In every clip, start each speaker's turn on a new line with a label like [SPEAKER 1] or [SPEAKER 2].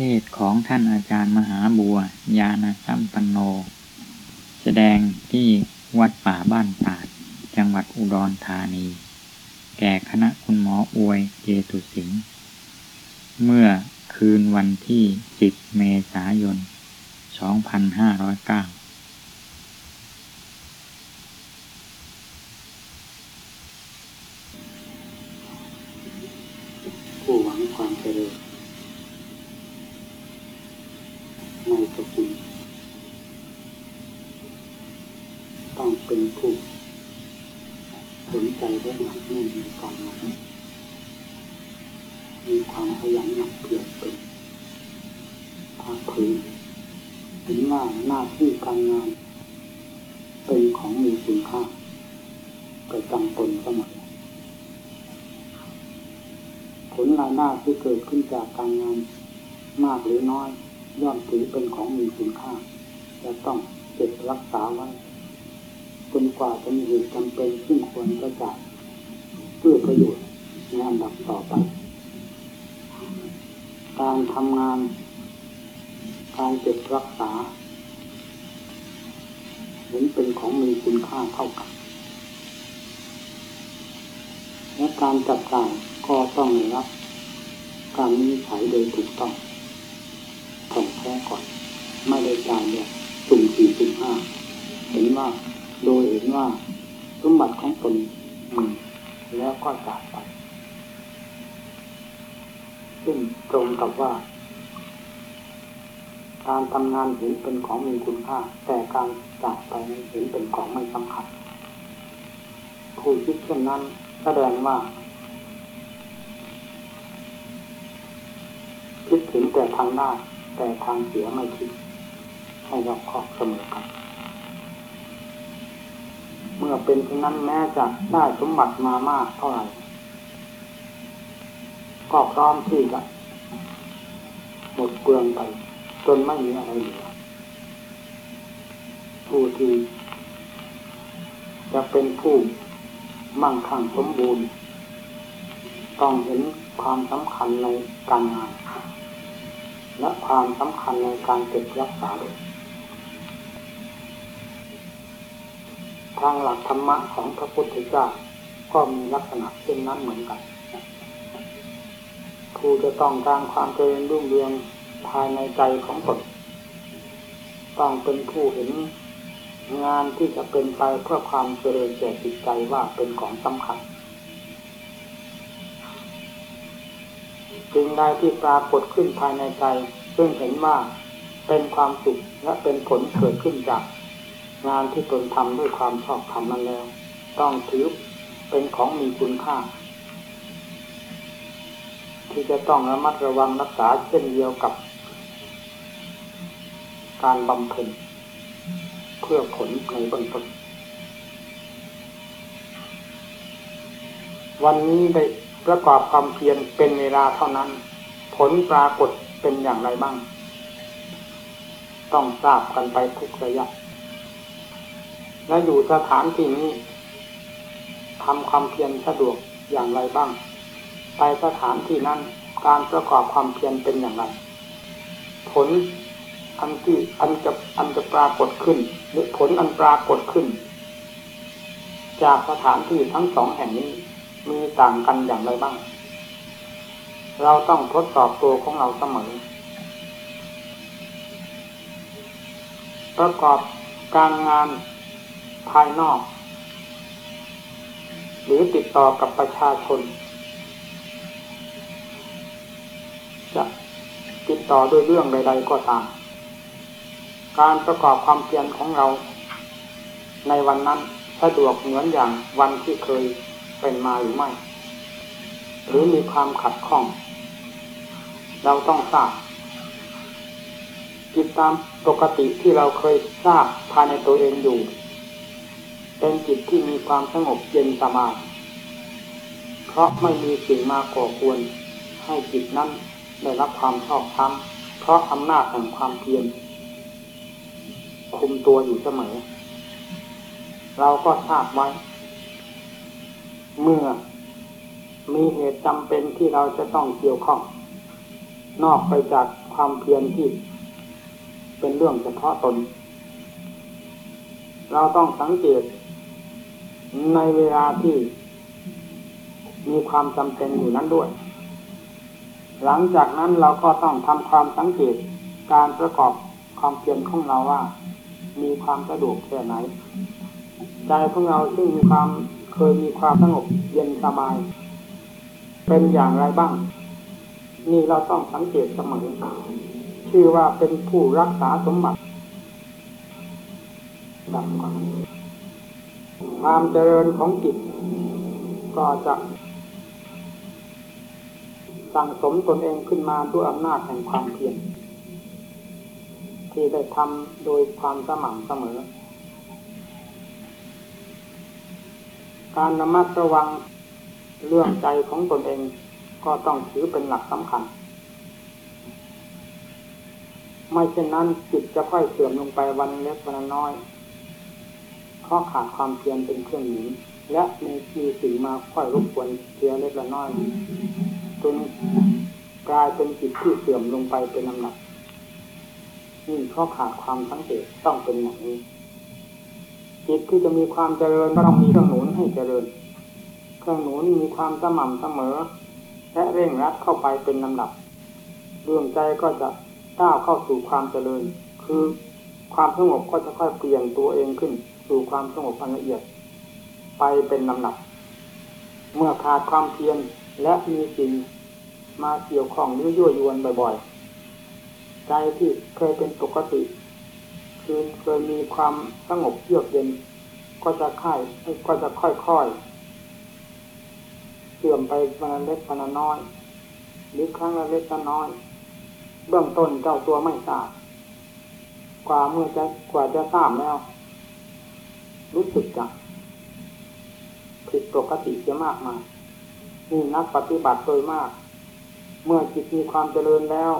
[SPEAKER 1] ทศของท่านอาจารย์มหาบัวยาณสัมปันโน แสดงที่วัดป่าบ้านตาด จังหวัดอุดรธานี แก่คณะคุณหมออวยเจตุสิงห์เมื่อคืนวันที่ 10 เมษายน 2509
[SPEAKER 2] ผู้หวังความเจริญในตระกูลต้องเป็นผู้สนใจและหนักแน่นในการงานมีความขยันหนักเพียรเป็นภาคพื้นเห็นว่าหน้าที่การงาน เป็นของมีคุณค่าประจำตนเสมอ ผลรายได้ที่เกิดขึ้นจากการงานมากหรือน้อย ย่อมถือเป็นของมีคุณค่า จะ ต้องเก็บรักษาไว้จนกว่าจะมีเหตุจำเป็นซึ่งควรจะจ่ายเพื่อประโยชน์ในอันดับต่อไป การทำงาน การเก็บรักษาเห็นเป็นของมีคุณค่าเท่ากัน และการจัดการก็ต้องรับ การวินิจฉัยโดยถูกต้องถ่องแท้ก่อน ไม่ได้จ่ายแบบ สุ่มสี่สุ่มห้าเห็นว่าโดยเห็นว่าสมบัติของตนมีแล้วก็จายไป ซึ่งตรงกับว่า การทำงานเห็นเป็นของมีคุณค่า แต่การจายไปเห็นเป็นของไม่สำคัญผู้คิดเช่นนั้นแสดงว่าคิดถึงแต่ทางได้แต่ทางเสียไม่คิด ให้รอบคอบเสมอกัน เมื่อเป็นเช่นนั้นแม้จะได้สมบัติมามากเท่าไหร่ก็พร้อมที่จะหมดเปลืองไปจนไม่มีอะไรเหลือผู้ที่จะเป็นผู้มั่งคั่งสมบูรณ์ ต้องเห็นความสำคัญในการงาน และความสำคัญในการเก็บรักษาด้วย ทางหลักธรรมะของพระพุทธเจ้าก็มีลักษณะเช่นนั้นเหมือนกันผู้จะต้องการความเจริญรุ่งเรืองภายในใจของตนต้องเป็นผู้เห็นงานที่จะเป็นไปเพื่อความเจริญแก่จิตใจว่าเป็นของสำคัญสิ่งใดที่ปรากฏขึ้นภายในใจ ซึ่งเห็นว่าเป็นความสุขและเป็นผลเกิดขึ้นจาก งานที่ตนทำด้วยความชอบธรรมนั้นแล้ว ต้องถือเป็นของมีคุณค่า ที่จะต้องระมัดระวังรักษาเช่นเดียวกับ การบำเพ็ญเพื่อผลในเบื้องต้นวันนี้ได้ประกอบความเพียรเป็นเวลาเท่านั้น ผลปรากฏเป็นอย่างไรบ้าง ต้องทราบกันไปทุกระยะ และอยู่สถานที่นี้ทำความเพียรสะดวกอย่างไรบ้าง ไปสถานที่นั้นการประกอบความเพียรเป็นอย่างไร ผลอันที่อันจะอันจะปรากฏขึ้น หรือผลอันปรากฏขึ้น จากสถานที่ทั้งสองแห่งนี้มีต่างกันอย่างไรบ้าง เราต้องทดสอบตัวของเราเสมอ ประกอบการงาน ภายนอก หรือติดต่อกับประชาชน จะติดต่อด้วยเรื่องใด ๆ ก็ตาม การประกอบความเพียรของเรา ในวันนั้นสะดวกเหมือนอย่างวันที่เคยเป็นมาหรือไม่ หรือมีความขัดข้อง เราต้องทราบจิตตามปกติที่เราเคยทราบภายในตัวเองอยู่ เป็นจิตที่มีความสงบเย็นสบายเพราะไม่มีสิ่งมาก่อควรให้จิตนั้นได้รับความชอบธรรมเพราะอำนาจแห่งความเพียรคุมตัวอยู่เสมอ เราก็ทราบไว้ เมื่อมีเหตุจำเป็นที่เราจะต้องเกี่ยวข้อง นอกไปจากควความเพียรที่ เป็นเรื่องเฉพาะตน เราต้องสังเกต ในเวลาที่มีความจำเป็นอยู่นั้นด้วย หลังจากนั้นเราก็ต้องทำความสังเกตการประกอบความเพียรของเราว่า มีความสะดวกแค่ไหน ใจของเราซึ่งมีความเคยมีความสงบเย็นสบาย เป็นอย่างไรบ้าง นี่เราต้องสังเกตเสมอชื่อว่าเป็นผู้รักษาสมบัติดับความ ความเจริญของจิตก็จะสั่งสมตนเองขึ้นมาด้วยอำนาจแห่งความเพียรที่ได้ทำโดยความสม่ำเสมอ การระมัดระวังเรื่องใจของตนเองก็ต้องถือเป็นหลักสำคัญ ไม่เช่นนั้นจิตจะค่อยเสื่อมลงไปวันเล็กวันน้อย ราะขาดความเพียรเป็นเครื่องหนีและมีมีสิ่งมาค่อยรบกวนเพียเล็กละน้อยจนกลายเป็นจิตที่เสื่อมลงไปเป็นลำดับนี่เพราะขาดความสังเกตต้องเป็นอย่างนี้จิตที่จะมีความเจริญก็ต้องมีเครื่องหนุนให้เจริญ เครื่องหนุนมีความสม่ำเสมอ และเร่งรัดเข้าไปเป็นลำดับดวงใจก็จะก้าวเข้าสู่ความเจริญ คือความสงบก็จะค่อยเปลี่ยนตัวเองขึ้น สู่ความสงบอันละเอียด ไปเป็นลำดับ เมื่อขาดความเพียรและมีสิ่งมาเกี่ยวข้องหรือยั่วยวนบ่อยๆ ใจที่เคยเป็นปกติ คือเคยมีความสงบเยือกเย็น ก็จะค่ายก็จะค่อยๆเสื่อมไปวันละเล็กวันละน้อย หรือครั้งละเล็กละน้อย เบื้องต้นเจ้าตัวไม่ทราบกว่าเมื่อจะกว่าจะทราบแล้ว รู้สึกจะผิดปกติเสียมากมายนี่นักปฏิบัติโดยมาก เมื่อจิตมีความเจริญแล้ว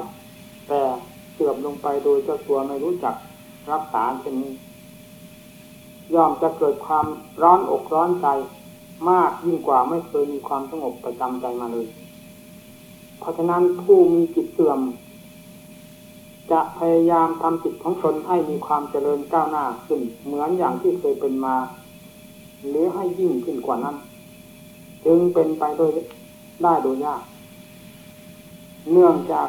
[SPEAKER 2] แต่เสื่อมลงไปโดยเจ้าตัวไม่รู้จักรักษาเช่นนี้ย่อมจะเกิดความร้อนอกร้อนใจ มากยิ่งกว่าไม่เคยมีความสงบประจำใจมาเลย เพราะฉะนั้นผู้มีจิตเสื่อม จะพยายามทำจิตของตนให้มีความเจริญก้าวหน้าขึ้นเหมือนอย่างที่เคยเป็นมา หรือให้ยิ่งขึ้นกว่านั้น จึงเป็นไปโดยได้โดยยาก เนื่องจาก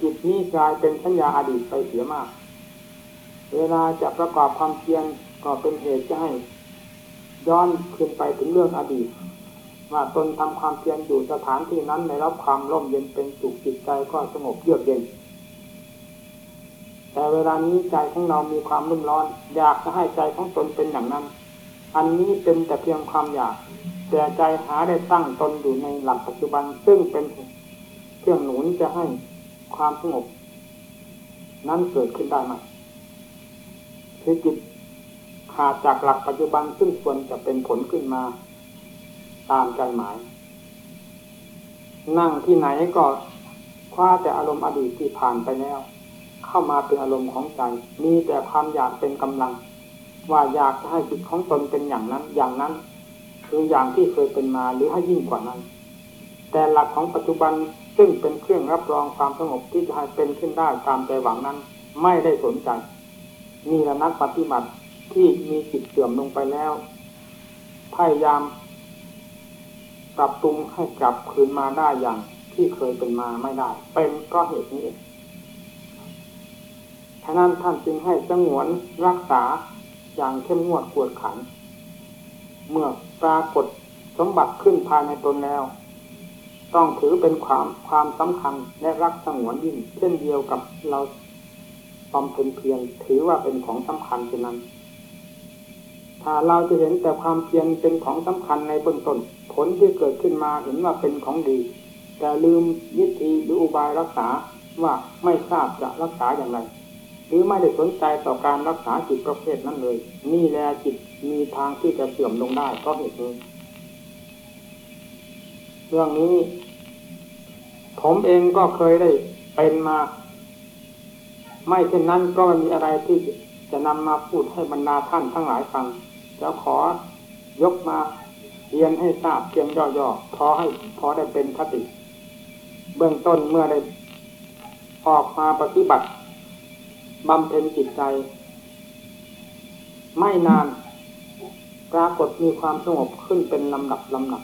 [SPEAKER 2] จิตนี้กลายเป็นสัญญาอดีตไปเสียมาก เวลาจะประกอบความเพียรก็เป็นเหตุจะให้ย้อนขึ้นไปถึงเรื่องอดีตว่าตนทำความเพียรอยู่สถานที่นั้นได้รับความร่มเย็นเป็นสุขจิตใจก็สงบเยือกเย็น แต่เวลานี้ใจของเรามีความรุ่มร้อน อยากจะให้ใจของตนเป็นอย่างนั้น อันนี้เป็นแต่เพียงความอยากแต่ใจหาได้ตั้งตนอยู่ในหลักปัจจุบัน ซึ่งเป็นเครื่องหนุนจะให้ความสงบ นั้นเกิดขึ้นได้ไหมคือจิตขาดจากหลักปัจจุบันซึ่งควรจะเป็นผลขึ้นมา ตามใจหมาย นั่งที่ไหนก็คว้าแต่อารมณ์อดีตที่ผ่านไปแล้ว เข้ามาเป็นอารมณ์ของใจ มีแต่ความอยากเป็นกำลัง ว่าอยากจะให้จิตของตนเป็นอย่างนั้น อย่างนั้น คืออย่างที่เคยเป็นมาหรือให้ยิ่งกว่านั้น แต่หลักของปัจจุบันซึ่งเป็นเครื่องรับรองความสงบที่จะให้เป็นขึ้นได้ตามใจหวังนั้น ไม่ได้สนใจนี่ละนักปฏิบัติที่มีจิตเสื่อมลงไปแล้ว พยายามปรับปรุงให้กลับคืนมาได้อย่างที่เคยเป็นมาไม่ได้ เป็นก็เหตุนี้เอง ฉะนั้นท่านจึงให้สงวนรักษาอย่างเข้มงวดกวดขัน เมื่อปรากฏสมบัติขึ้นภายในตนแล้ว ต้องถือเป็นความความสำคัญและรักสงวนยิ่งเช่นเดียวกับเราบำเพ็ญเพียรถือว่าเป็นของสำคัญเช่นนั้น ถ้าเราจะเห็นแต่ความเพียรเป็นของสำคัญในเบื้องต้น ผลที่เกิดขึ้นมาเห็นว่าเป็นของดี แต่ลืมวิธีหรืออุบายรักษาว่าไม่ทราบจะรักษาอย่างไร รือไม่ได้สนใจต่อการรักษาจิตประเภทนั้นเลย นี่แหละจิตมีทางที่จะเสื่อมลงได้เพราะเหตุนี้เรื่องนี้ ผมเองก็เคยได้เป็นมา ไม่เช่นนั้นก็ไม่มีอะไรที่จะนำมาพูดให้บรรดาท่านทั้งหลายฟังจะขอยกมาเรียนให้ทราบเพียงย่อๆพอให้พอได้เป็นคติ เบื้องต้นเมื่อได้ออกมาปฏิบัติ บำเพ็ญจิตใจ ไม่นาน ปรากฏมีความสงบขึ้นเป็นลำดับลำดับ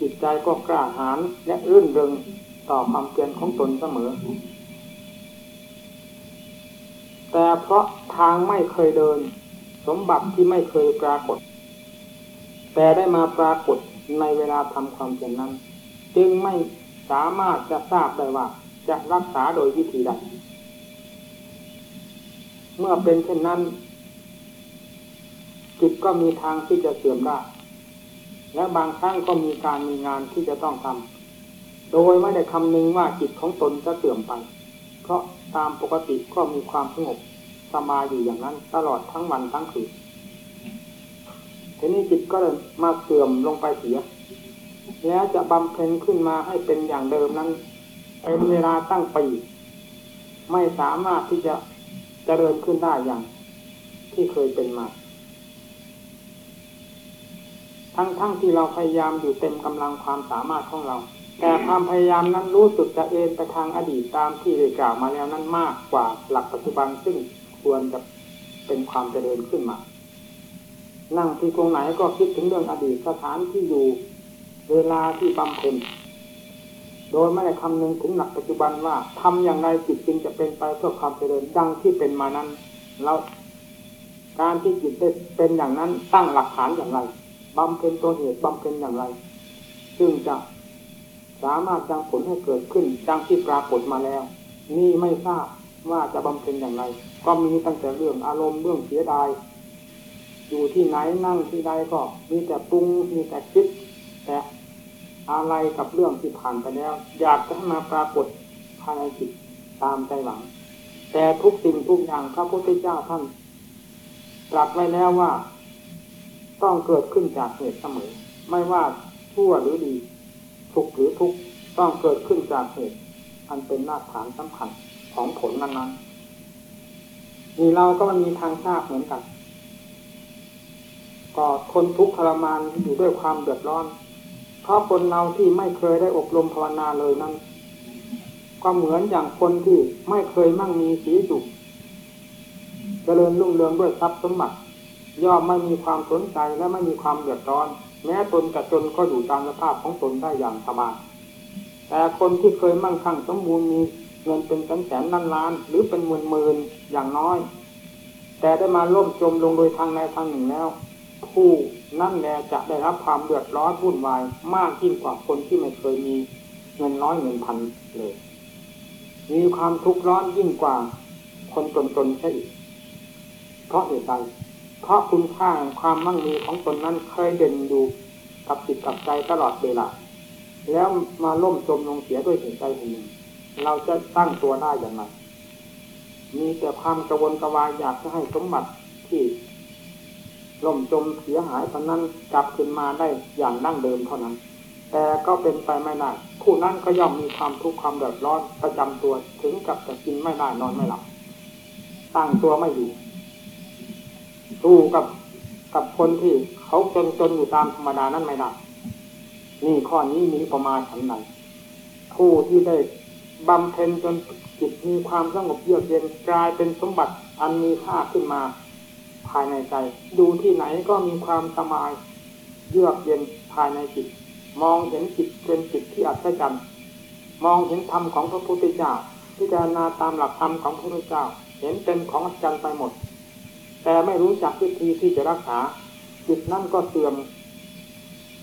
[SPEAKER 2] จิตใจก็กล้าหาญและรื่นเริงต่อความเพียรของตนเสมอ แต่เพราะทางไม่เคยเดิน สมบัติที่ไม่เคยปรากฏ แต่ได้มาปรากฏในเวลาทำความเพียรนั้น จึงไม่สามารถจะทราบได้ว่าจะรักษาโดยวิธีใด เมื่อเป็นเช่นนั้น จิตก็มีทางที่จะเสื่อมได้ และบางครั้งก็มีการมีงานที่จะต้องทำโดยไม่ได้คำนึงว่าจิตของตนจะเสื่อมไป เพราะตามปกติก็มีความสงบสมาอยู่อย่างนั้น ตลอดทั้งวันทั้งคืนทีนี้จิตก็เลยมาเสื่อมลงไปเสีย แล้วจะบำเพ็ญขึ้นมาให้เป็นอย่างเดิมนั้นเป็นเวลาตั้งปี ไม่สามารถที่จะ เจริญขึ้นได้อย่างที่เคยเป็นมา ทั้งๆทที่เราพยายามอยู่เต็มกำลังความสามารถของเรา แต่ความพยายามนั้นรู้สึกจะเอ็นไปทางอดีตตามที่ได้กล่าวมาแล้วนั้นมากกว่าหลักปัจจุบันซึ่งควรจะเป็นความเจริญขึ้นมา นั่งที่ตรงไหนก็คิดถึงเรื่องอดีตสถานที่อยู่ เวลาที่บำเพ็ญ โดยไม่ได้คำนึงถึงหลักปัจจุบันว่าทำอย่างไรจิตจึงจะเป็นไปเพื่อความเจริญดังที่เป็นมานั้นแล้วการที่จิตได้เป็นอย่างนั้นตั้งหลักฐานอย่างไรบำเพ็ญตัวเหตุบำเพ็ญอย่างไร ซึ่งจะสามารถยังผลให้เกิดขึ้นดังที่ปรากฏมาแล้ว นี่ไม่ทราบว่าจะบำเพ็ญอย่างไร ก็มีตั้งแต่เรื่องอารมณ์เรื่องเสียดาย อยู่ที่ไหนนั่งที่ใดก็มีแต่ปรุงมีแต่คิดแต่ อะไรกับเรื่องที่ผ่านไปแล้ว อยากจะมาปรากฏภายในจิตตามใจหวัง แต่ทุกสิ่งทุกอย่างพระพุทธเจ้าท่านตรัสไว้แล้วว่า ต้องเกิดขึ้นจากเหตุเสมอ ไม่ว่าชั่วหรือดีสุขหรือทุกข์ต้องเกิดขึ้นจากเหตุ อันเป็นรากฐานสำคัญของผลนั้นๆนี่เราก็มันมีทางทราบเหมือนกัน ก็ทนทุกข์ทรมานอยู่ด้วยความเดือดร้อน เพราะคนเราที่ไม่เคยได้อบรมภาวนาเลยนั้น ก็เหมือนอย่างคนที่ไม่เคยมั่งมีสีสุขเจริญรุ่งเรืองด้วยทรัพย์สมบัติย่อมไม่มีความสนใจและไม่มีความเดือดร้อน แม้ตนกับตนก็อยู่ตามสภาพของตนได้อย่างสบายแต่คนที่เคยมั่งคั่งสมบูรณ์มีเงินเป็นแสนแสนล้านล้าน หรือเป็นหมื่นหมื่นอย่างน้อย แต่ได้มาล่มจมลงโดยทางใดทางหนึ่งแล้ว ผู้นั่นแหละจะได้รับความเดือดร้อนวุ่นวายมากยิ่งกว่าคนที่ไม่เคยมีเงินน้อยเงินพันเลย มีความทุกข์ร้อนยิ่งกว่าคนจนๆใช่อีกเพราะเหตุใดเพราะคุณค่าความมั่งมีของตนนั้นเคยเด่นอยู่กับจิตกับใจตลอดเวลาแล้วมาล่มจมลงเสียด้วยเหตุใดเหตุหนึ่ง เราจะตั้งตัวได้อย่างไรมีแต่ความกระวนกระวายอยากจะให้สมบัติที่ ล่มจมเสียหายตอนนั้นกลับขึ้นมาได้อย่างดั้งเดิมเท่านั้น แต่ก็เป็นไปไม่ได้ผู้นั้นก็ย่อมมีความทุกข์ความเดือดร้อนประจำตัวถึงกับจะกินไม่ได้นอนไม่หลับตั้งตัวไม่อยู่สู้กับกับคนที่เขาจนจนอยู่ตามธรรมดานั้นไม่ได้นี่ข้อนี้มีประมาณฉันไหนผู้ที่ได้บำเพ็ญจนจิตมีความสงบเยือกเย็นกลายเป็นสมบัติอันมีค่าขึ้นมา ภายในใจ ดูที่ไหนก็มีความสบาย เยือกเย็นภายในจิต มองเห็นจิตเป็นจิตที่อัศจรรย์มองเห็นธรรมของพระพุทธเจ้าพิจารณาตามหลักธรรมของพระพุทธเจ้า เห็นเป็นของอัศจรรย์ไปหมด แต่ไม่รู้จักวิธีที่จะรักษา จิตนั่นก็เสื่อม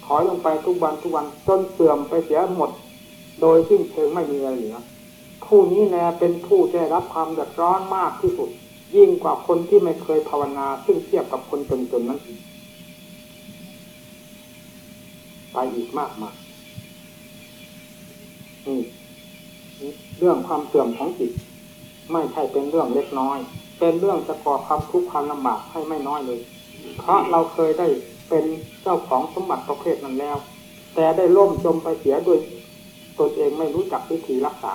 [SPEAKER 2] ถอยลงไปทุกวันทุกวันจนเสื่อมไปเสียหมด โดยสิ้นเชิงไม่มีอะไรเหลือผู้นี้แลเป็นผู้ได้รับความเดือดร้อนมากที่สุด ยิ่งกว่าคนที่ไม่เคยภาวนา ซึ่งเทียบกับคนจนๆนั้นอีกไปอีกมากมายนี่เรื่องความเสื่อมของจิต ไม่ใช่เป็นเรื่องเล็กน้อย เป็นเรื่องจะก่อความทุกข์ความลำบากให้ไม่น้อยเลย เพราะเราเคยได้เป็นเจ้าของสมบัติประเภทนั้นแล้ว แต่ได้ล่มจมไปเสียด้วยตนเองไม่รู้จักวิธีรักษา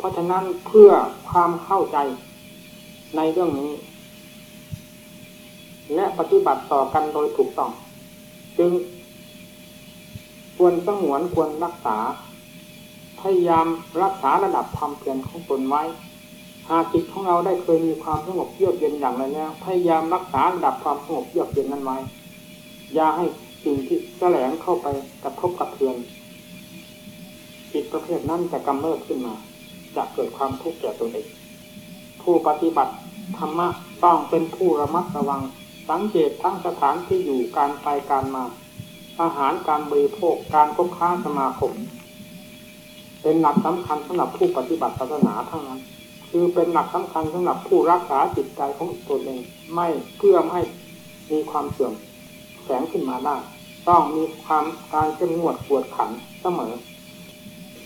[SPEAKER 2] เพราะฉะนั้นเพื่อความเข้าใจในเรื่องนี้ และปฏิบัติต่อกันโดยถูกต้อง จึง ควรสงวนควรรักษา พยายามรักษาระดับความเพียรของตนไว้หากจิตของเราได้เคยมีความสงบเยือกเย็นอย่างไรแล้วพยายามรักษาระดับความสงบเยือกเย็นนั้นไว้อย่าให้สิ่งที่แสลงเข้าไปกระทบกระเทือนจิตประเภทนั้นจะกำเริบขึ้นมา จะเกิดความทุกข์แก่ตนเองผู้ปฏิบัติธรรมะต้องเป็นผู้ระมัดระวัง สังเกตทั้งสถานที่อยู่การไปการมา อาหารการบริโภคการคบค้าสมาคม เป็นหลักสำคัญสำหรับผู้ปฏิบัติศาสนาทั้งนั้น คือเป็นหลักสำคัญสำหรับผู้รักษาจิตใจของตนเองไม่เพื่อไม่ให้มีความเสื่อมแฝงขึ้นมาได้ต้องมีความการเข้มงวดกวดขันเสมอ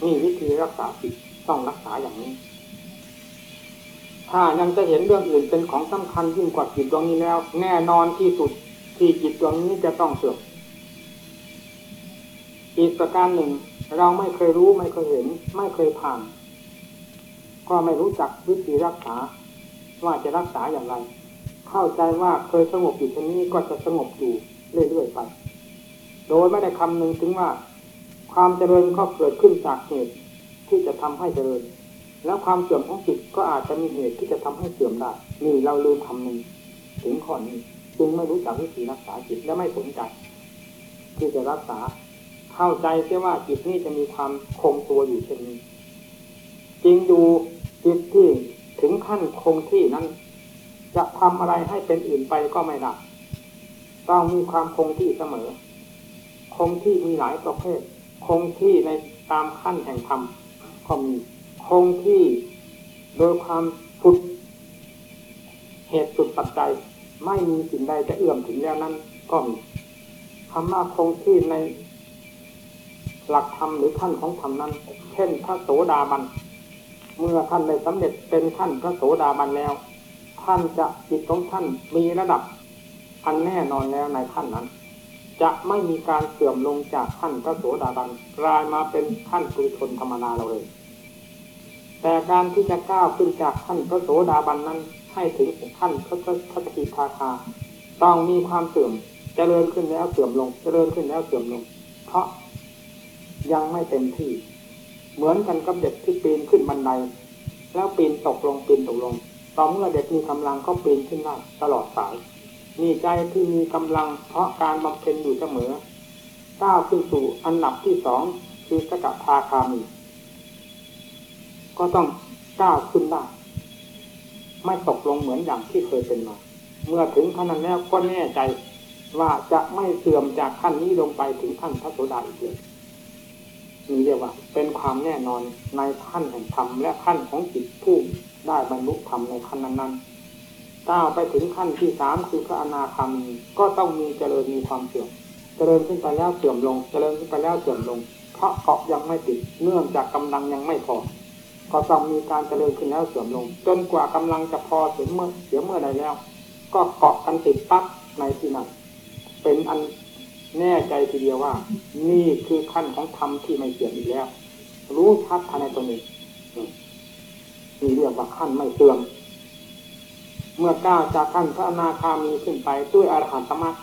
[SPEAKER 2] นี่วิธีรักษาจิต ต้องรักษาอย่างนี้ ถ้ายังจะเห็นเรื่องอื่นเป็นของสำคัญยิ่งกว่าจิตดวงนี้แล้ว แน่นอนที่สุดที่จิตดวงนี้จะต้องเสื่อมอีกประการหนึ่ง เราไม่เคยรู้ไม่เคยเห็น ไม่เคยผ่าน ก็ไม่รู้จักวิธีรักษา ว่าจะรักษาอย่างไร เข้าใจว่าเคยสงบอยู่ตรงนี้ก็จะสงบอยู่เรื่อยๆไป โดยไม่ได้คำนึงถึงว่า ความเจริญก็เกิดขึ้นจากเหตุ ที่จะทำให้เจริญ แล้วความเสื่อมของจิตก็อาจจะมีเหตุที่จะทำให้เสื่อมได้นี่เราลืมคำนึงถึงข้อนี้จึงไม่รู้จักวิธีรักษาจิตและไม่สนใจที่จะรักษาเข้าใจเสียว่าจิตนี้จะมีความคงตัวอยู่เช่นนี้จริงดูจิตที่ถึงขั้นคงที่นั้น จะทำอะไรให้เป็นอื่นไปก็ไม่ได้ต้องมีความคงที่เสมอ คงที่มีหลายประเภท คงที่ในตามขั้นแห่งธรรม ก็มีคงที่โดยความสุดเหตุสุดปัจจัยไม่มีสิ่งใดจะเอื้อมถึงแล้วนั้นก็มีคำว่าคงที่ในหลักธรรมหรือขั้นของธรรมนั้น เช่นพระโสดาบัน เมื่อท่านได้สำเร็จเป็นขั้นพระโสดาบันแล้ว ท่านจะจิตของท่านมีระดับอันแน่นอนแล้วในขั้นนั้น จะไม่มีการเสื่อมลงจากขั้นพระโสดาบันกลายมาเป็นขั้นปุถุชนธรรมดาเราเลย แต่การที่จะก้าวขึ้นจากขั้นพระโสดาบันนั้นให้ถึงขั้นพระพัทธิทาคาต้องมีความเสื่อมเจริญขึ้นแล้วเสื่อมลงเจริญขึ้นแล้วเสื่อมลง เพราะยังไม่เต็มที่ เหมือนกันกับเด็กที่ปีนขึ้นบันได แล้วปีนตกลงปีนตกลงต่อเมื่อเด็กมีกำลังก็ปีนขึ้นได้ตลอดสาย มีใจที่มีกำลังเพราะการบำเพ็ญอยู่เสมอก้าวขึ้นสู่อันดับที่สองคือสกทาคามี ก็ต้องก้าวขึ้นได้ ไม่ตกลงเหมือนอย่างที่เคยเป็นมา เมื่อถึงขั้นนั้นแล้วก็แน่ใจว่าจะไม่เสื่อมจากขั้นนี้ลงไปถึงขั้นพระโสดาอีกเลยนี่เรียกว่า เป็นความแน่นอนในขั้นแห่งธรรมและขั้นของจิตผู้ได้บรรลุธรรมในขั้นนั้นๆ ก้าวไปถึงขั้นที่สามคือพระอนาคามีก็ต้องมีเจริญมีความเสื่อมเจริญขึ้นไปแล้วเสื่อมลง เจริญขึ้นไปแล้วเสื่อมลง เพราะเกาะยังไม่ติดเนื่องจากกำลังยังไม่พอ ก็ต้องมีการเจริญขึ้นแล้วเสื่อมลง จนกว่ากำลังจะพอเสียเมื่อเสียเมื่อใดแล้ว ก็เกาะกันติดปั๊บในที่นั้นเป็นอันแน่ใจทีเดียวว่า นี่คือขั้นของธรรมที่ไม่เสื่อมอีกแล้ว รู้ชัดภายในตัวเองนี่เรียกว่าขั้นไม่เสื่อม เมื่อก้าวจากขั้นพระอนาคามีขึ้นไปด้วยอรหันตมรรค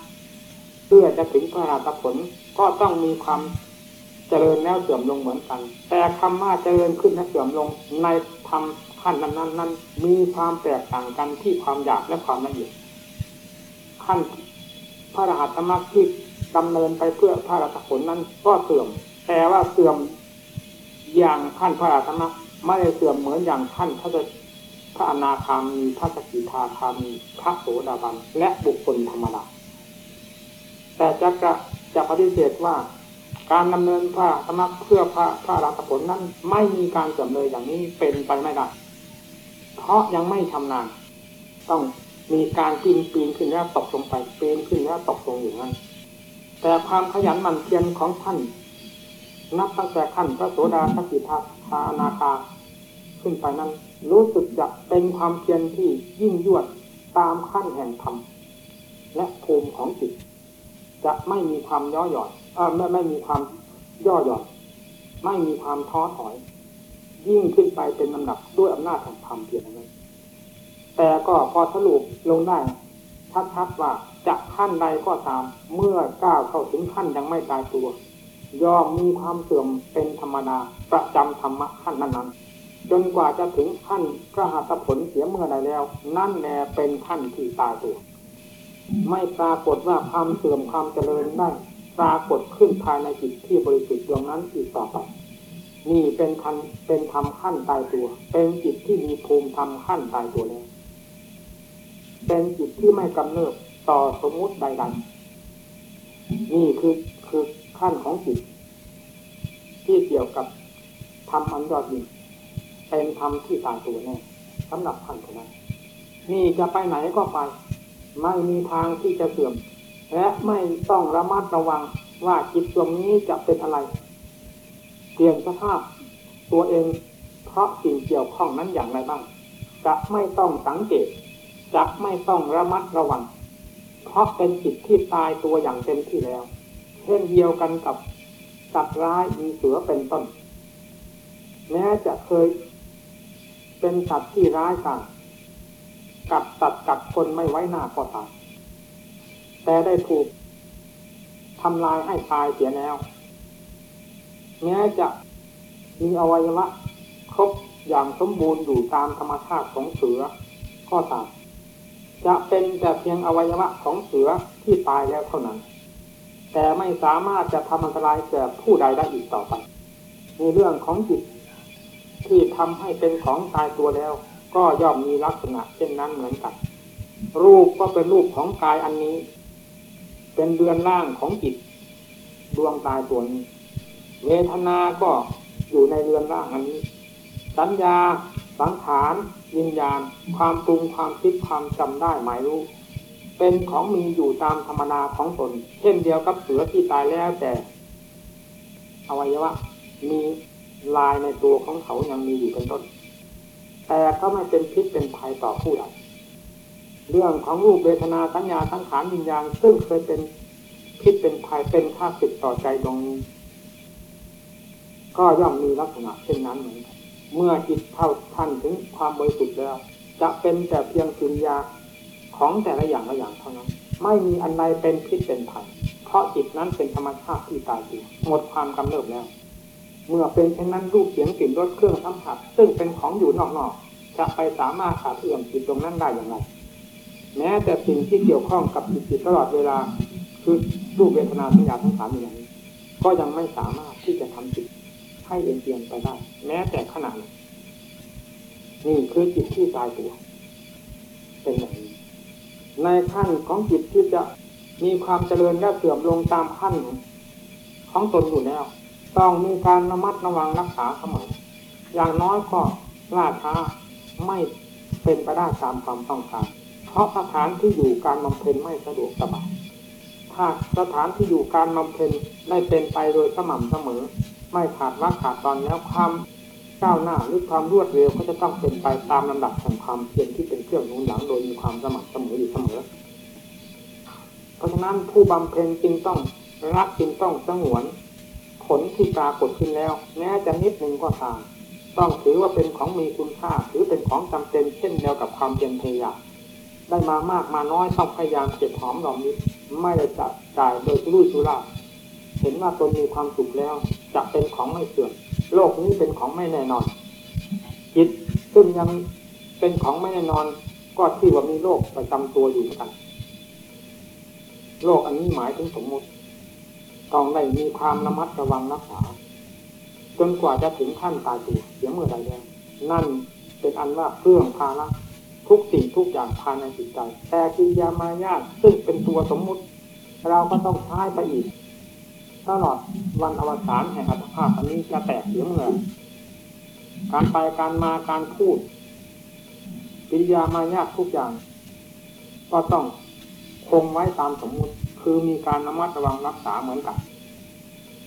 [SPEAKER 2] เพื่อจะถึงพระอรหันตผลก็ต้องมีความเจริญแล้วเสื่อมลงเหมือนกัน แต่คำว่าเจริญขึ้นและเสื่อมลงในธรรมขั้นนั้นนั้นนั้นมีความแตกต่างกันที่ความหยาบและความละเอียดขั้นพระอรหันตมรรคที่ดำเนินไปเพื่อพระอรหันตผลนั้นก็เสื่อม แต่ว่าเสื่อมอย่างขั้นพระอรหันตมรรคไม่ได้เสื่อมเหมือนอย่างขั้นพระ พระอนาคามีพระสกิทาคามีพระโสดาบันและบุคคลธรรมดาแต่จะจะจะปฏิเสธว่าการดำเนินพระธรรมเพื่อพระพระรัตผลนั้นไม่มีการเสื่อมเลยอย่างนี้เป็นไปไม่ได้เพราะยังไม่ชำนาญต้องมีการปีนปีนขึ้นแล้วตกลงไปปีนขึ้นแล้วตกลงอยู่นั้นแต่ความขยันหมั่นเพียรของท่าน นับตั้งแต่ขั้นพระโสดาสกิทาคานาคาขึ้นไปนั้น รู้สึกจะเป็นความเพียรที่ยิ่งยวดตามขั้นแห่งธรรมและภูมิของจิต จะไม่มีความย่อหย่อนไม่ไม่มีความย่อหย่อนไม่มีความท้อถอย ยิ่งขึ้นไปเป็นลำดับด้วยอำนาจแห่งธรรมเพียงนั้นแต่ก็พอสรุปลงได้ชัดๆว่าจะขั้นใดก็ตาม เมื่อก้าวเข้าถึงขั้นยังไม่ตายตัว ย่อมมีความเสื่อมเป็นธรรมดาประจำธรรมะขั้นนั้นๆ จนกว่าจะถึงขั้นพระหัตถผลเสียเมื่อใดแล้ว นั่นแหลเป็นขั้นที่ตายตัวไม่ปรากฏว่าความเสื่อมความเจริญได้ปรากฏขึ้นภายในจิตที่บริสุทธิ์ดวงนั้นอีกต่อไปนี่เป็นทันเป็นธรรมขั้นตายตัว เป็นจิตที่มีภูมิธรรมขั้นตายตัวแล้วเป็นจิตที่ไม่กำเนิดต่อสมมุติใดๆนี่คือคือขั้นของจิต ที่เกี่ยวกับธรรมอันยอดยิ่ง เป็นธรรมที่ตายตัวแน่สำหรับท่านเท่านั้นนี่จะไปไหนก็ไป ไม่มีทางที่จะเสื่อม และไม่ต้องระมัดระวังว่าจิตดวงนี้จะเป็นอะไรเปลี่ยนสภาพตัวเองเพราะสิ่งเกี่ยวข้องนั้นอย่างไรบ้าง จะไม่ต้องสังเกต จะไม่ต้องระมัดระวัง เพราะเป็นจิตที่ตายตัวอย่างเต็มที่แล้ว เช่นเดียวกันกับสัตว์ร้ายมีเสือเป็นต้น แม้จะเคย เป็นสัตว์ที่ร้ายกาจกัดสัตว์กัดคนไม่ไว้หน้าก็ตามแต่ได้ถูกทำลายให้ตายเสียแล้วแม้จะมีอวัยวะครบอย่างสมบูรณ์อยู่ตามธรรมชาติของเสือก็ตามจะเป็นแต่เพียงอวัยวะของเสือที่ตายแล้วเท่านั้น แต่ไม่สามารถจะทำอันตรายแก่ผู้ใดได้อีกต่อไปในเรื่องของจิต ที่ทำให้เป็นของตายตัวแล้ว ก็ย่อมมีลักษณะเช่นนั้นเหมือนกัน รูปก็เป็นรูปของกายอันนี้ เป็นเรือนร่างของจิต ดวงตายตัวนี้ เวทนา ก็อยู่ในเรือนร่างอันนี้ สัญญา สังขารวิญญาณ ความปรุงความคิดความจำได้หมายรู้เป็นของมีอยู่ตามธรรมนาของตน เช่นเดียวกับเสือที่ตายแล้วแต่อวัยวะมี ลายในตัวของเขายังมีอยู่เป็นต้น แต่ก็ไม่เป็นพิษเป็นภัยต่อผู้ใดเรื่องของรูปเวทนาสัญญาสังขารวิญญาณซึ่งเคยเป็นพิษเป็นภัยเป็นข้าศึกต่อใจตรงนี้ ก็ย่อมมีลักษณะเช่นนั้นเหมือนกันเมื่อจิตเท่าท่านถึงความบริสุทธิ์แล้ว จะเป็นแต่เพียงสุญญาของแต่ละอย่างละอย่างเท่านั้น ไม่มีอันใดเป็นพิษเป็นภัยเพราะจิตนั้นเป็นธรรมชาติที่ตายตัวหมดความกำเริบแล้ว เมื่อเป็นเช่นนั้นรูปเสียงกลิ่นรสเครื่องสัมผัสซึ่งเป็นของอยู่นอกๆจะไปสามารถขาดเอื่อมจิตตรงนั้นได้อย่างไรแม้แต่สิ่งที่เกี่ยวข้องกับจิตตลอดเวลา คือรูปเวทนาสัญญาทั้งสามอย่างนี้ ก็ยังไม่สามารถที่จะทำจิตให้เอ็นเอียงไปได้ แม้แต่ขนี้นี่คือจิตที่ตายตัวเป็นอย่างนี้ในขั้นของจิตที่จะมีความเจริญและเสื่อมลงตามขั้นของตนอยู่แล้ว ต้องมีการระมัดระวังรักษาเสมออย่างน้อยก็ล่าช้าไม่เป็นไปได้ตามความต้องการ เพราะสถานที่อยู่การบำเพ็ญไม่สะดวกสบายถ้าสถานที่อยู่การบำเพ็ญได้เป็นไปโดยสม่ำเสมอ ไม่ขาดว่าขาดตอนแล้วความก้าวหน้าหรือความรวดเร็วก็จะต้องเป็นไปตามลำดับแห่งความเพียรที่เป็นเครื่องหนุนหลังโดยมีความสม่ำเสมออยู่เสมอ เพราะฉะนั้นผู้บำเพ็ญจึงต้องรักจึงต้องสงวน ผลที่ปรากฏขึ้นแล้วแม้จะนิดหนึ่งก็ตามต้องถือว่าเป็นของมีคุณค่าถือเป็นของจำเป็นเช่นเดียวกับความเพียรพยายามได้มามากมาน้อยต้องพยายามเก็บหอมรอมริบไม่ได้จัดจ่ายโดยรุ่ยสุร่าเห็นว่าตนมีความสุขแล้วจะเป็นของไม่เสื่อมโลกนี้เป็นของไม่แน่นอนจิตซึ่งยังเป็นของไม่แน่นอนก็ที่ว่ามีโลกประจำตัวอยู่กัน โลกอันนี้หมายถึงสมมติ ต้องได้มีความระมัดระวังรักษา จนกว่าจะถึงขั้นตายตัวเสียเมื่อใดแล้วนั่นเป็นอันว่าเครื่องพาละทุกสิ่งทุกอย่างภายในจิตใจ แต่กิยามายาทซึ่งเป็นตัวสมมุติ เราก็ต้องใช้ไปอีกตลอดวันอวสานแห่งอัตภาพอันนี้จะแตกเสียเมื่อการไปการมาการพูดกิริยามายาททุกอย่าง ก็ต้องคงไว้ตามสมมุติ คือมีการระมัดระวังรักษาเหมือนกัน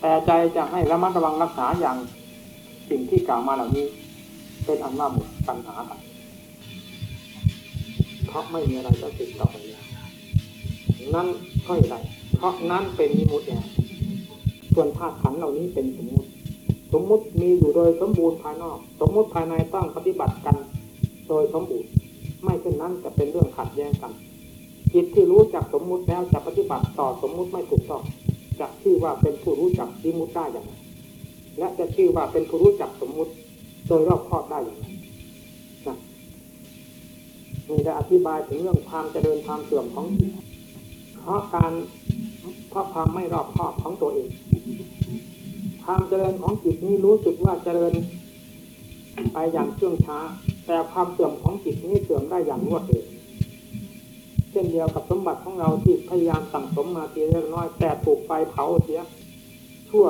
[SPEAKER 2] แต่ใจจะให้ระมัดระวังรักษาอย่างสิ่งที่กล่าวมาเหล่านี้ เป็นอันว่าหมดปัญหากันเพราะไม่มีอะไรจะติดต่อไปแล้วนั่นก็อะไรเพราะนั่นเป็นมิมุติแล้วส่วนธาตุขันเหล่านี้เป็นสมมุติ สมมุติมีอยู่โดยสมบูรณ์ภายนอก สมมุติภายในต้องปฏิบัติกัน โดยสมบูรณ์ ไม่เช่นนั้นจะเป็นเรื่องขัดแย้งกัน จิตที่รู้จักสมมุติแล้วจะปฏิบัติต่อสมมุติไม่ถูกต้องจะชื่อว่าเป็นผู้รู้จักวิมุตได้อย่างไรและจะชื่อว่าเป็นผู้รู้จักสมมุติ โดยรอบครอบได้อย่างไรนะมีได้อธิบายถึงเรื่องความเจริญความเสื่อมของจิตเพราะการเพราะความไม่รอบคอบของตัวเอง ความเจริญของจิตนี้รู้สึกว่าเจริญไปอย่างเชื่องช้า แต่ความเสื่อมของจิตนี้เสื่อมได้อย่างรวดเร็ว ช่นเดียวกับสมบัติของเราที่พยายามสั่งสมมาทีเล็กน้อย แต่ถูกไฟเผาเสียชั่ว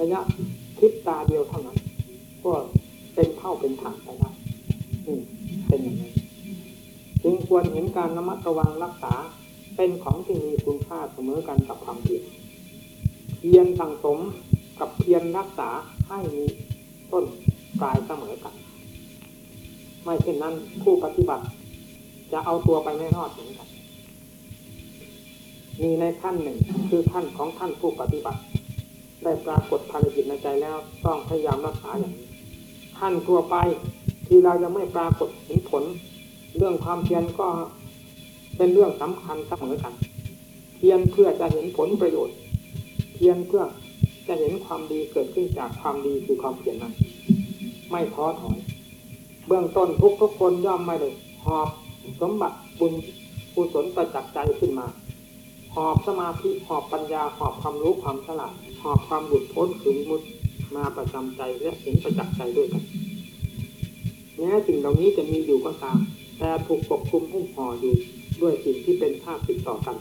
[SPEAKER 2] ระยะพริบตาเดียวเท่านั้น ก็เป็นเท่าเป็นถังไปได้เป็นอย่างนั้จึงควรเห็นการระมัดระวังรักษาเป็นของที่มีคุณค่าเสมอกันกับความเพียรเพียรสั่งสมกับเพียรรักษาให้มีต้นปลายเสมอกัน ไม่เช่นนั้นผู้ปฏิบัติ จะเอาตัวไปไม่รอดเหมือนกันมีในขั้นหนึ่งคือขั้นของท่านผู้ปฏิบัติ ได้ปรากฏภายในจิตในใจแล้วต้องพยายามรักษาอย่างนี้ขั้นทั่วไปที่เรายังไม่ปรากฏเห็นผล เรื่องความเพียรก็เป็นเรื่องสำคัญเสมอกัน เพียรเพื่อจะเห็นผลประโยชน์ เพียรเพื่อจะเห็นความดีเกิดขึ้นจากความดีคือความเพียรนั้น ไม่ท้อถอย เบื้องต้นทุกทุกคนย่อมไม่เลยหอบ สมบัติบุญกุศลประจักษ์ใจขึ้นมา หอบสมาธิหอบปัญญาหอบความรู้ความฉลาดหอบความหลุดพ้นคือมุตติมาประจำใจและเห็นประจักษ์ใจด้วยกันแม้สิ่งเหล่านี้จะมีอยู่ก็ตาม แต่ถูกปกคลุมหุ้มห่ออยู่ด้วยสิ่งที่เป็นภาพติดต่อกัน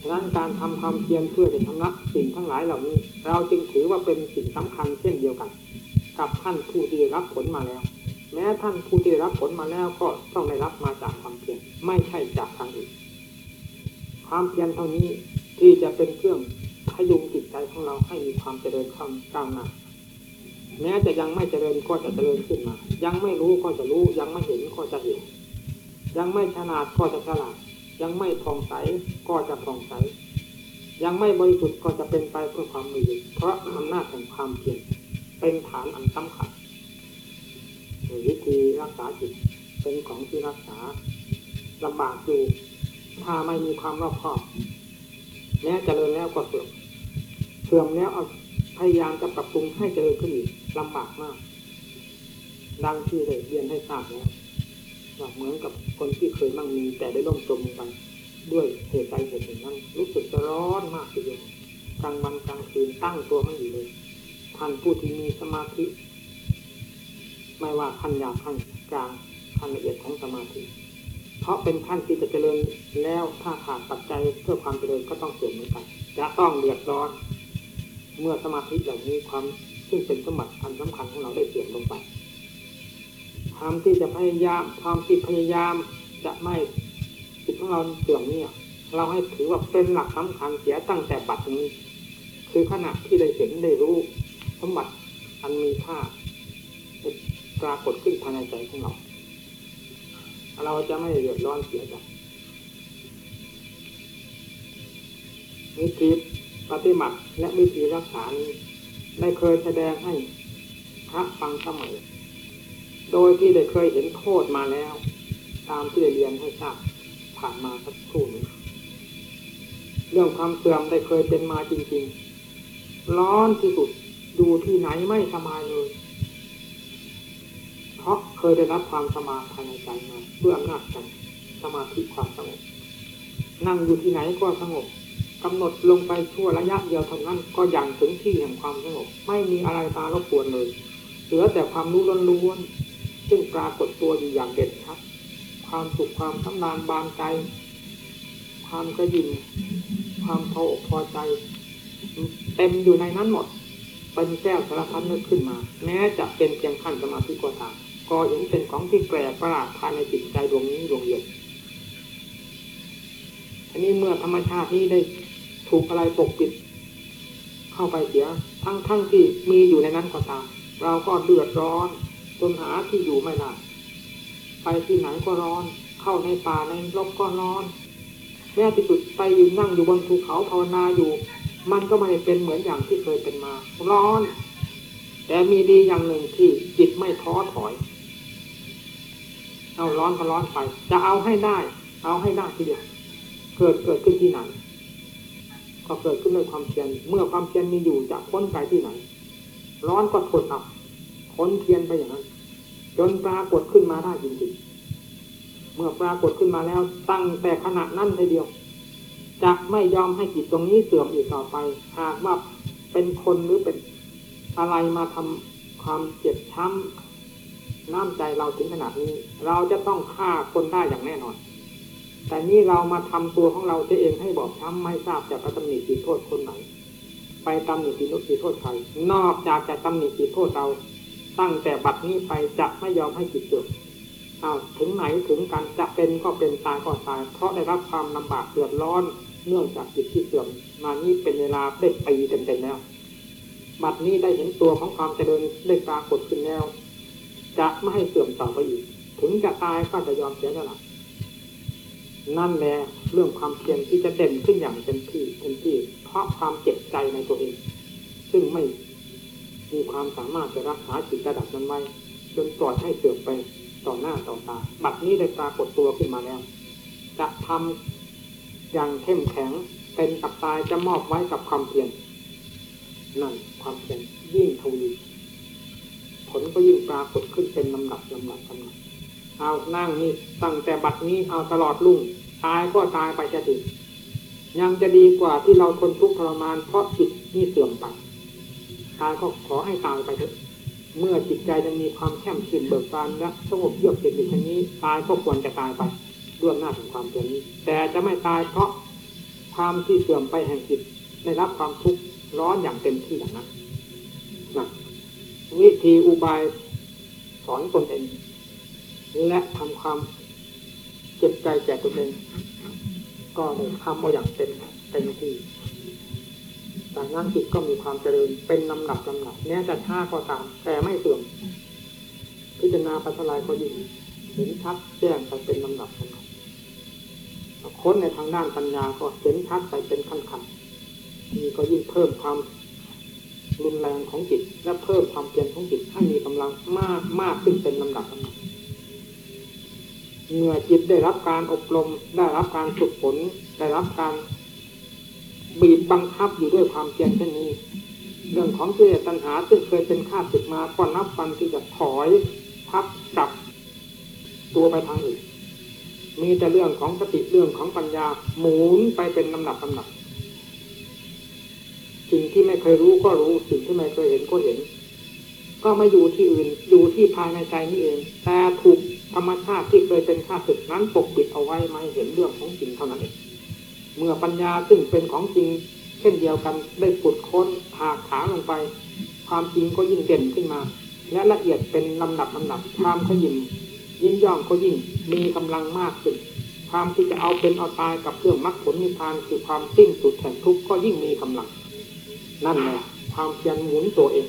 [SPEAKER 2] ฉะนั้นการทำความเพียรเพื่อจะชำระสิ่งทั้งหลายเหล่านี้ เราจึงถือว่าเป็นสิ่งสำคัญเช่นเดียวกัน กับท่านผู้ที่รับผลมาแล้ว แม้ท่านผู้ที่ได้รับผลมาแล้วก็ต้องได้รับมาจากความเพียรไม่ใช่จากทางอื่นความเพียรเท่านี้ที่จะเป็นเครื่องพยุงจิตใจของเราให้มีความเจริญความก้าวหน้าแม้จะยังไม่เจริญก็จะเจริญขึ้นมา ยังไม่รู้ก็จะรู้ ยังไม่เห็นก็จะเห็น ยังไม่ฉลาดก็จะฉลาด ยังไม่ผ่องใสก็จะผ่องใส ยังไม่บริสุทธิ์ก็จะเป็นไปเพื่อความมีอเพราะอำนาจแห่งความเพียรเป็นฐานอันสำคัญ วิธีรักษาจิตเป็นของที่รักษาลำบากอยู่ถ้าไม่มีความรอบคอบแม้เจริญแล้วก็เสื่อมเสื่อมแล้วเอาพยายามจะปรับปรุงให้เจริญขึ้นอีกลำบากมาก ดังที่ได้เรียนให้ทราบแล้วว่าเหมือนกับคนที่เคยมั่งมีแต่ได้ล่มจมไปด้วยเหตุใดเหตุหนึ่งนั้นรู้สึกจะร้อนมากทีเดียวกลางวันกลางคืนตั้งตัวไม่อยู่เลยท่านผู้ที่มีสมาธิ ไม่ว่าขั้นยาวขั้นกลางขั้นละเอียดของสมาธิ เพราะเป็นขั้นที่จะเจริญแล้วถ้าขาดปัจจัยเพื่อความเจริญก็ต้องเสื่อมเหมือนกัน จะต้องเดือดร้อน เมื่อสมาธิเหล่านี้ความซึ่งเป็นสมบัติอันสำคัญของเราได้เสื่อมลงไปความที่จะพยายามความที่พยายามจะไม่จิตของเราเสื่อมเนี่ยเราให้ถือว่าเป็นหลักสำคัญเสียตั้งแต่ปัจจุบันคือขณะที่ได้เห็นได้รู้สมบัติอันมีค่า ปรากฏขึ้นภายในใจของเรา เราจะไม่เดือดร้อนเสียใจวิธีปฏิบัติและวิธีรักษานี้ได้เคยแสดงให้พระฟังเสมอ โดยที่ได้เคยเห็นโทษมาแล้ว ตามที่ได้เรียนให้ทราบผ่านมาสักครู่นี้เรื่องความเสื่อมได้เคยเป็นมาจริง ๆ ร้อนที่สุดดูที่ไหนไม่สบายเลย เพราะเคยได้รับความสมาภายในใจมาเพื่ออำนาจกันสมาธิความสงบ นั่งอยู่ที่ไหนก็สงบกำหนดลงไปชั่วระยะเดียวเท่านั้นก็ยังถึงที่แห่งความสงบ ไม่มีอะไรตารบกวนเลยเหลือแต่ความรู้ล้วนๆซึ่งปรากฏตัวอยู่อย่างเด่นชัดความสุขความสำนานบานใจ ความกระยินความพออกพอใจ เต็มอยู่ในนั้นหมดเป็นแก้วสารพัดนึกขึ้นมา แม้จะเป็นเพียงขั้นสมาธิก็ตาม ก็เห็นเป็นของที่แปลกประหลาดภายในจิตใจดวงนี้ดวงเดียวอันนี้เมื่อธรรมชาตินี้ได้ถูกอะไรปกปิด เข้าไปเสีย ทั้งทั้งที่มีอยู่ในนั้นก็ตาม เราก็เดือดร้อนจนหาที่อยู่ไม่ได้ไปที่ไหนก็ร้อน เข้าในป่าในรกก็ร้อนแม้ที่สุดไปยืนนั่งอยู่บนภูเขาภาวนาอยู่ มันก็ไม่เป็นเหมือนอย่างที่เคยเป็นมา ร้อน แต่มีดีอย่างหนึ่งที่จิตไม่ท้อถอย เอาร้อนก็ร้อนไป จะเอาให้ได้ เอาให้ได้ทีเดียวเกิดเกิดขึ้นที่ไหน ก็เกิดขึ้นด้วยความเพียรเมื่อความเพียรมีอยู่จะพ้นไปที่ไหน ร้อนก็ทนเอาพ้นเพียรไปอย่างนั้น จนปรากฏขึ้นมาได้จริงๆเมื่อปรากฏขึ้นมาแล้วตั้งแต่ขณะนั้นทีเดียวจะไม่ยอมให้จิตตรงนี้เสื่อมอีกต่อไป หากว่าเป็นคนหรือเป็นอะไรมาทำความเจ็บช้ำ น้ำใจเราถึงขนาดนี้ เราจะต้องฆ่าคนได้อย่างแน่นอน แต่นี่เรามาทำตัวของเราเองให้บอกช้ำไม่ทราบจะตำหนิติโทษคนไหน ไปตำหนิติโทษติโทษใครนอกจากจะตำหนิติโทษเราตั้งแต่บัดนี้ไปจะไม่ยอมให้จิตเสื่อมอ้าถึงไหนถึงกันจะเป็นก็เป็นตายก็ตาย เพราะได้รับความลำบากเดือดร้อนเนื่องจากจิตที่เสื่อมมานี้เป็นเวลาได้ปีเต็มๆแล้ว บัดนี้ได้เห็นตัวของความเจริญได้ปรากฏขึ้นแล้ว จะไม่ให้เสื่อมต่อไปอีก ถึงจะตายก็จะยอมเสียแล้วล่ะนั่นแหละเรื่องความเพียรที่จะเด่นขึ้นอย่างเต็มที่เต็มที่เพราะความเจ็บใจในตัวเอง ซึ่งไม่มีความสามารถจะรักษาจิตระดับนั้นไว้จนปล่อยให้เสื่อมไปต่อหน้าต่อตาบัดนี้ได้ปรากฏตัวขึ้นมาแล้ว จะทำอย่างเข้มแข็งเป็นกับตายจะมอบไว้กับความเพียรนั่นความเพียรยิ่งทวี ลก็ยิ่งปรากฏขึ้นเป็นลำดับลำดับลำดับเอานั่งนี่ตั้งแต่บัดนี้เอาตลอดลุ่งตายก็ตายไปจะดียังจะดีกว่าที่เราทนทุกข์ทรมานเพราะจิตนี่เสื่อมไปตายก็ขอให้ตายไปเถอะ เมื่อจิตใจยังมีความแช่มชื่นเบิกบานและสงบเยือกเย็นอยู่เช่นนี้ตายก็ควรจะตายไปด้วยหน้าของความเพียรนี้ แต่จะไม่ตายเพราะความที่เสื่อมไปแห่งจิตได้รับความทุกข์ร้อนอย่างเต็มที่อย่างนั้น วิธีอุบายสอนตนเอง และทำความเจ็บใจแก่ตนเอง ก็ทำเอาอย่างเต็มเต็มที่จากนั้นจิตก็มีความเจริญเป็นลำดับลำดับแม้จะช้าก็ตาม แต่ไม่เสื่อม พิจารณาปัสลายก็ยิ่งเห็นชัดแจ้งไปเป็นลำดับลำดับค้นในทางด้านปัญญาก็เห็นชัดไปเป็นขั้นขั้นนี่ก็ยิ่งเพิ่มความ รุนแรงของจิต และเพิ่มความเพียรของจิตให้มีกำลังมากมากขึ้นเป็นลำดับลำดับเมื่อจิตได้รับการอบรม ได้รับการฝึกฝนได้รับการบีบบังคับอยู่ด้วยความเพียรเช่นนี้ เรื่องของเจตตัณหาซึ่งเคยเป็นข้าศึกมาก็นับฟันที่จะถอยพับกลับตัวไปทางอื่นมีแต่เรื่องของสติเรื่องของปัญญาหมุนไปเป็นลำดับลำดับ สิ่งที่ไม่เคยรู้ก็รู้สิ่งที่ไม่เคยเห็นก็เห็น ก็ม่อยู่ที่อื่นอยู่ที่ภายในใจนี่เองแต่ถูกธรรมชาติที่เคยเป็นข้าศึกนั้นปกปิดเอาไว้ไม่เห็นเรื่องของจริงเท่านั้นเองเมื่อปัญญาซึ่งเป็นของจริง เช่นเดียวกันได้ขุดค้นถากถางลงไป ความจริงก็ยิ่งเด่นขึ้นมา และละเอียดเป็นลำดับลำดับความขยิมยิ่งย่องก็ยิ่งมีกำลังมากขึ้นความที่จะเอาเป็นเอาตายกับเรื่องมรรคผลนิพพานคือความสิ้นสุดแห่งทุกข์ก็ยิ่งมีกำลัง นั่นแหละความเพียรหมุนตัวเอง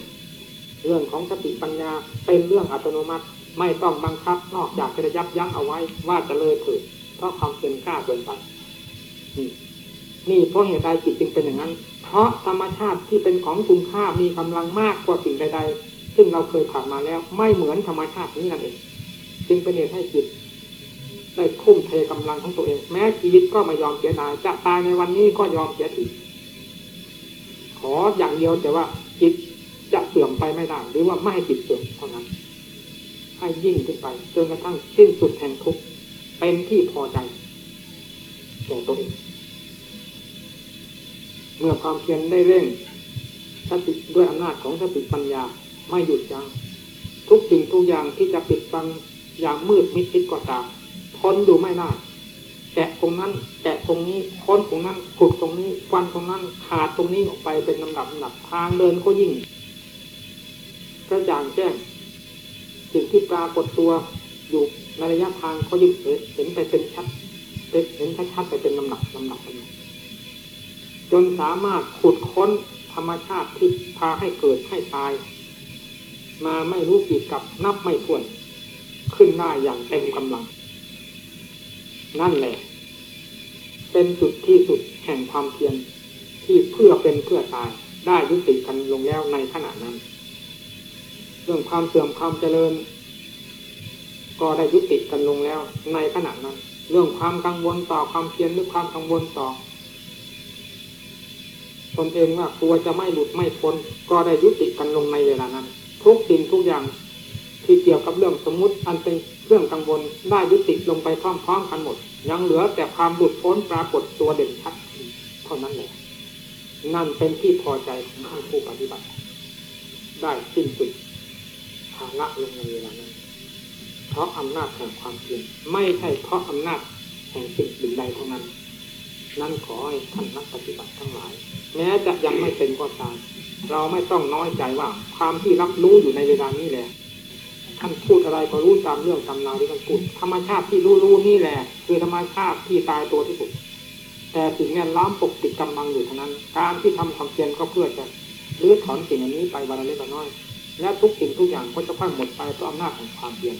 [SPEAKER 2] เรื่องของสติปัญญาเป็นเรื่องอัตโนมัติ ไม่ต้องบังคับนอกจากจะยับยั้งเอาไว้ว่าจะเลยเถิดเพราะความเพียรกล้าเกินไปนี่นี่เพราะเหตุใดจิตจึงเป็นอย่างนั้น เพราะธรรมชาติที่เป็นของคุณค่ามีกำลังมากกว่าสิ่งใด ๆ ซึ่งเราเคยผ่านมาแล้ว ไม่เหมือนธรรมชาตินี้นั่นเอง จึงเป็นเหตุให้จิตได้ทุ่มเทกำลังของตัวเอง แม้ชีวิตก็ไม่ยอมเสียดายจะตายในวันนี้ก็ยอมเสียที ออย่างเดียวแต่ว่าจิตจะเสื่อมไปไม่ได้หรือว่าไม่ให้จิตเสื่อมเท่านั้น ให้ยิ่งขึ้นไปจนกระทั่งสิ้นสุดแห่งทุกข์เป็นที่พอใจแก่ตัวเองเมื่อความเพียรได้เร่งสติด้วยอำนาจของสติปัญญาไม่หยุดยัง้งทุกสิ่งทุกอย่างที่จะปิดบังอย่างมืดมิดชิดก็ตามทนดูไม่ได้ แกะตรงนั้น แกะตรงนี้ค้นตรงนั้นขุดตรงนี้ฟันตรงนั้นขาดตรงนี้ออกไปเป็นลำดับลำดับทางเดินก็ยิ่งกระจ่างแจ้งสิ่งที่ปรากฏตัวอยู่ในระยะทางก็ยิ่งเห็นไปเป็นชัดเห็นชัดๆไปเป็นลำดับลำดับลำดับจนสามารถขุดค้นธรรมชาติที่พาให้เกิดให้ตาย มาไม่รู้กี่กับนับไม่ถ้วน ขึ้นได้าอย่างเต็มกำลัง นั่นแหละ เป็นจุดที่สุดแห่งความเพียรที่เพื่อเป็นเพื่อตายได้ยุติกันลงแล้วในขณะนั้น เรื่องความเสื่อมความเจริญ ก็ได้ยุติกันลงแล้วในขณะนั้น เรื่องความกังวลต่อความเพียรหรือความกังวลต่อตนเองว่ากลัวจะไม่หลุดไม่พ้นก็ได้ยุติกันลงในเวลานั้น ทุกสิ่งทุกอย่าง ที่เกี่ยวกับเรื่องสมมุติอันเป็นเรื่องกังวลได้ยุติลงไปพร้อมๆกันหมด ยังเหลือแต่ความหลุดพ้นปรากฏตัวเด่นชัดเท่านั้นแหละนั่นเป็นที่พอใจของท่านผู้ปฏิบัติ ได้สิ้นสุดภาระลงในเวลานั้น เพราะอำนาจแห่งความเพียรไม่ใช่เพราะอำนาจแห่งสิ่งอื่นใดเท่านั้น นั่นขอให้ท่านนักปฏิบัติทั้งหลาย แม้จะยังไม่เป็นก็ตามเราไม่ต้องน้อยใจว่าความที่รับรู้อยู่ในเวลานี้แหละ ท่านพูดอะไรก็รู้ตามเรื่องตามราวที่ท่านพูดธรรมชาติที่รู้รู้นี่แหละ คือธรรมชาติที่ตายตัวที่สุด แต่สิ่งแวดล้อมปกปิดกำลังอยู่เท่านั้น การที่ทำความเพียรก็เพื่อจะรื้อถอนสิ่งอันนี้ไปวันละเล็กวันน้อย และทุกสิ่งทุกอย่างก็จะค่อยหมดไปเพราะอำนาจของความเพียร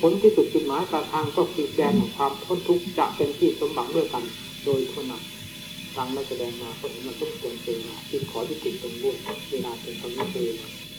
[SPEAKER 2] ผลที่สุดจุดหมายปลายทางก็คือแดนของความพ้นทุกข์จะเป็นที่สมบัติด้วยกันโดยทั่วหน้าทางไม่แสดงมาก็เห็นมันต้องเตือนเตือนมาที่ขอที่ติดตรงนู้นเวลาเป็นคำนี้เลย